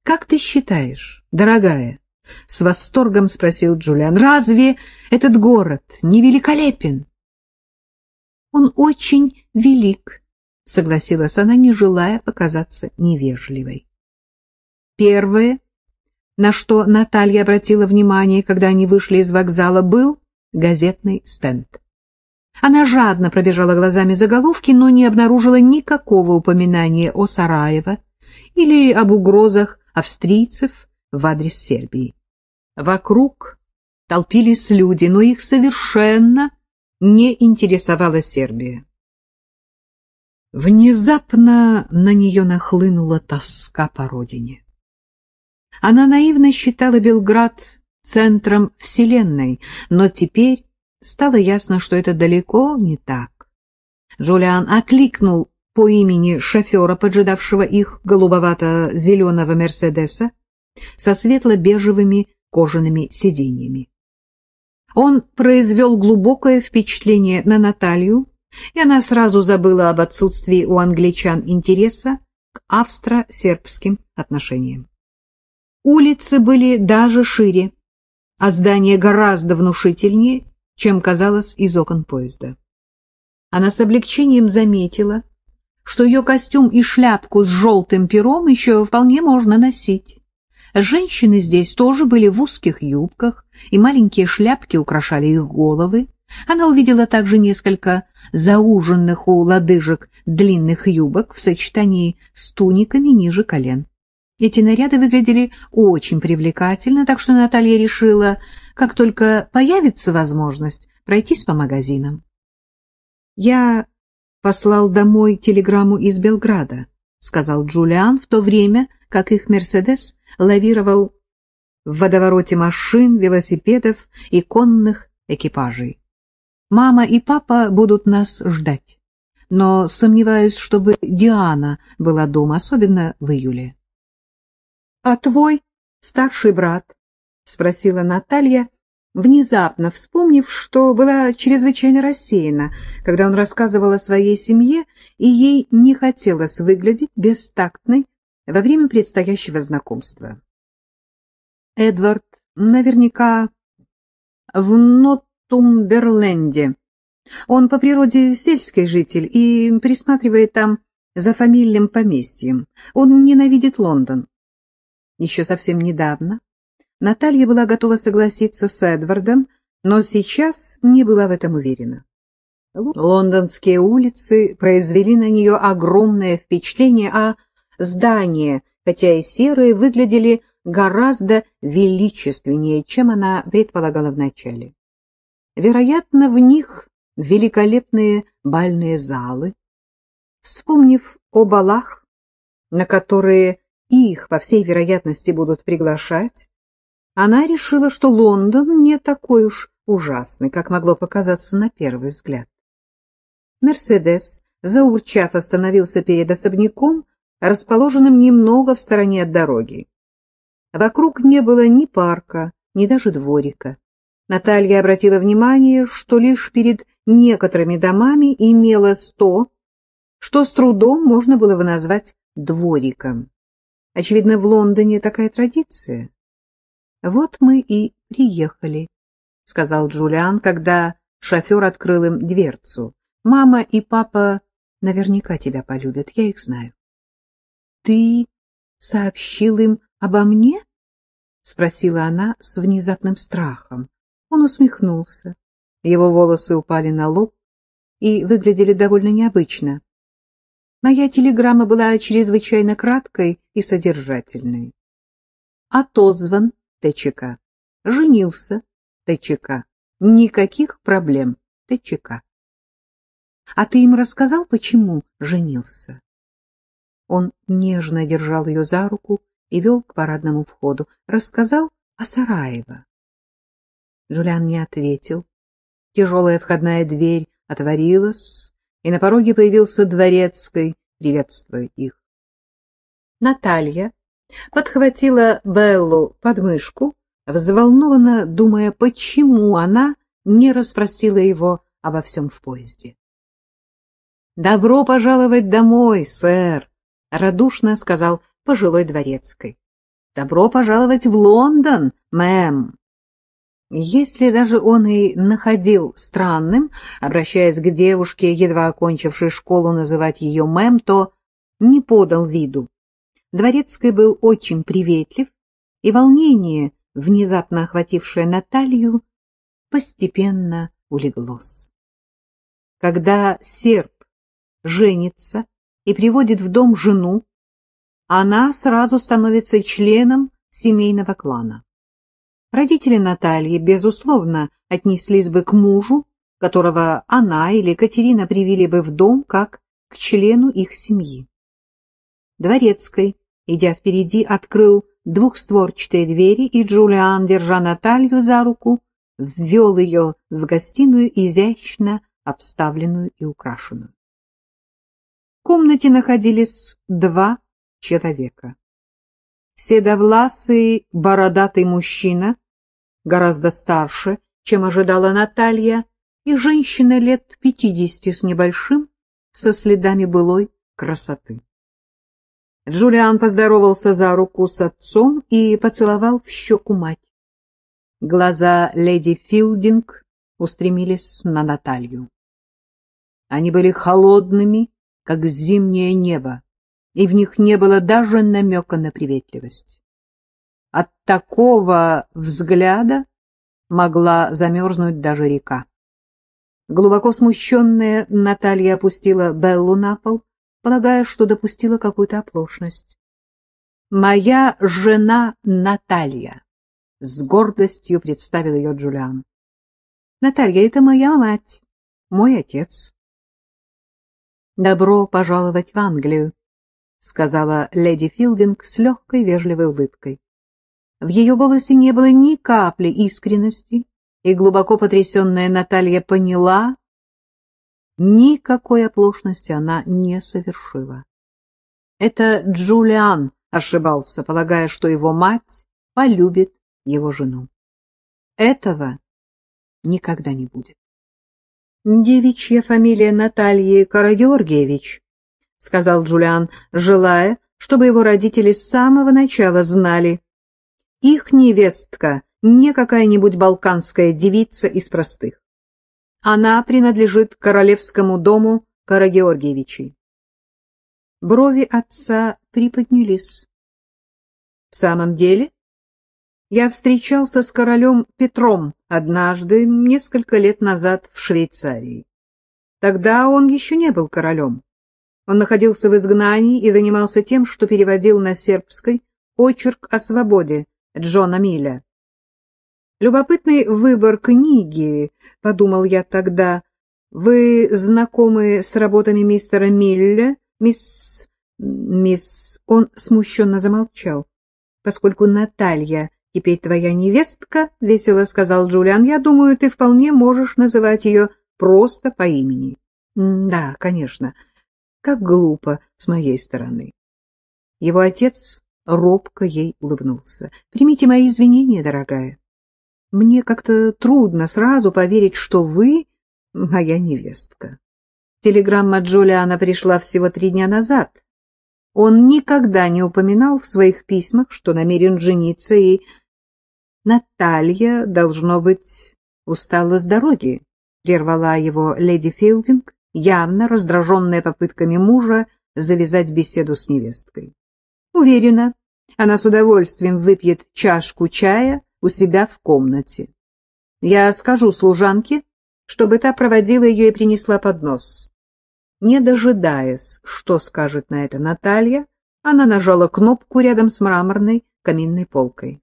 — Как ты считаешь, дорогая? — с восторгом спросил Джулиан. — Разве этот город не великолепен? — Он очень велик, — согласилась она, не желая показаться невежливой. Первое, на что Наталья обратила внимание, когда они вышли из вокзала, был газетный стенд. Она жадно пробежала глазами заголовки, но не обнаружила никакого упоминания о Сараево или об угрозах австрийцев в адрес Сербии. Вокруг толпились люди, но их совершенно не интересовала Сербия. Внезапно на нее нахлынула тоска по родине. Она наивно считала Белград центром Вселенной, но теперь стало ясно, что это далеко не так. Джулиан окликнул по имени шофера, поджидавшего их голубовато-зеленого «Мерседеса» со светло-бежевыми кожаными сиденьями. Он произвел глубокое впечатление на Наталью, и она сразу забыла об отсутствии у англичан интереса к австро-сербским отношениям. Улицы были даже шире, а здание гораздо внушительнее, чем казалось из окон поезда. Она с облегчением заметила, что ее костюм и шляпку с желтым пером еще вполне можно носить. Женщины здесь тоже были в узких юбках, и маленькие шляпки украшали их головы. Она увидела также несколько зауженных у лодыжек длинных юбок в сочетании с туниками ниже колен. Эти наряды выглядели очень привлекательно, так что Наталья решила, как только появится возможность, пройтись по магазинам. «Я послал домой телеграмму из Белграда», — сказал Джулиан в то время, как их «Мерседес» лавировал в водовороте машин, велосипедов и конных экипажей. Мама и папа будут нас ждать, но сомневаюсь, чтобы Диана была дома, особенно в июле. — А твой старший брат? — спросила Наталья, внезапно вспомнив, что была чрезвычайно рассеяна, когда он рассказывал о своей семье, и ей не хотелось выглядеть бестактной во время предстоящего знакомства. Эдвард наверняка в Нотумберленде. Он по природе сельский житель и присматривает там за фамильным поместьем. Он ненавидит Лондон. Еще совсем недавно Наталья была готова согласиться с Эдвардом, но сейчас не была в этом уверена. Лондонские улицы произвели на нее огромное впечатление, а здания, хотя и серые, выглядели гораздо величественнее, чем она предполагала вначале. Вероятно, в них великолепные бальные залы. Вспомнив о балах, на которые их, по всей вероятности, будут приглашать, она решила, что Лондон не такой уж ужасный, как могло показаться на первый взгляд. Мерседес, заурчав, остановился перед особняком, расположенным немного в стороне от дороги. Вокруг не было ни парка, ни даже дворика. Наталья обратила внимание, что лишь перед некоторыми домами имелось то, что с трудом можно было бы назвать двориком. Очевидно, в Лондоне такая традиция. — Вот мы и приехали, — сказал Джулиан, когда шофер открыл им дверцу. — Мама и папа наверняка тебя полюбят, я их знаю. — Ты сообщил им обо мне? — спросила она с внезапным страхом. Он усмехнулся. Его волосы упали на лоб и выглядели довольно необычно. Моя телеграмма была чрезвычайно краткой и содержательной. Отозван ТЧК. Женился ТЧК. Никаких проблем ТЧК. А ты им рассказал, почему женился? Он нежно держал ее за руку и вел к парадному входу. Рассказал о Сараево. Джулиан не ответил. Тяжелая входная дверь отворилась, и на пороге появился дворецкий, приветствуя их. Наталья подхватила Беллу под мышку, взволнованно думая, почему она не расспросила его обо всем в поезде. — Добро пожаловать домой, сэр! — радушно сказал пожилой дворецкой. Добро пожаловать в Лондон, мэм. Если даже он и находил странным, обращаясь к девушке, едва окончившей школу, называть ее мэм, то не подал виду. Дворецкий был очень приветлив, и волнение, внезапно охватившее Наталью, постепенно улеглось. Когда серб женится и приводит в дом жену, она сразу становится членом семейного клана. Родители Натальи, безусловно, отнеслись бы к мужу, которого она или Катерина привели бы в дом как к члену их семьи. Дворецкой, идя впереди, открыл двухстворчатые двери, и Джулиан, держа Наталью за руку, ввел ее в гостиную, изящно обставленную и украшенную. В комнате находились два человека. Седовласый бородатый мужчина, гораздо старше, чем ожидала Наталья, и женщина лет пятидесяти с небольшим, со следами былой красоты. Джулиан поздоровался за руку с отцом и поцеловал в щеку мать. Глаза леди Филдинг устремились на Наталью. Они были холодными, как зимнее небо, и в них не было даже намека на приветливость. От такого взгляда могла замерзнуть даже река. Глубоко смущенная Наталья опустила Беллу на пол, полагая, что допустила какую-то оплошность. «Моя жена Наталья», — с гордостью представил ее Джулиан. «Наталья — это моя мать, мой отец». «Добро пожаловать в Англию», — сказала леди Филдинг с легкой вежливой улыбкой. В ее голосе не было ни капли искренности, и глубоко потрясенная Наталья поняла, никакой оплошности она не совершила. Это Джулиан ошибался, полагая, что его мать полюбит его жену. Этого никогда не будет. Девичья фамилия Натальи Карагеоргиевич, — сказал Джулиан, желая, чтобы его родители с самого начала знали, их невестка не какая-нибудь балканская девица из простых. Она принадлежит королевскому дому Карагеоргиевичей. Брови отца приподнялись. В самом деле, я встречался с королем Петром однажды, несколько лет назад в Швейцарии. Тогда он еще не был королем. Он находился в изгнании и занимался тем, что переводил на сербской очерк о свободе Джона Милля. Любопытный выбор книги, — подумал я тогда. Вы знакомы с работами мистера Милля, мисс... мисс... Он смущенно замолчал. Поскольку Наталья теперь твоя невестка, — весело сказал Джулиан, — я думаю, ты вполне можешь называть ее просто по имени. — Да, конечно. Как глупо с моей стороны. Его отец робко ей улыбнулся. — Примите мои извинения, дорогая. Мне как-то трудно сразу поверить, что вы моя невестка. Телеграмма Джулиана пришла всего три дня назад. Он никогда не упоминал в своих письмах, что намерен жениться, и Наталья, должно быть, устала с дороги, прервала его леди Филдинг, явно раздраженная попытками мужа завязать беседу с невесткой. Уверена, она с удовольствием выпьет чашку чая у себя в комнате. Я скажу служанке, чтобы та проводила ее и принесла поднос. Не дожидаясь, что скажет на это Наталья, она нажала кнопку рядом с мраморной каминной полкой.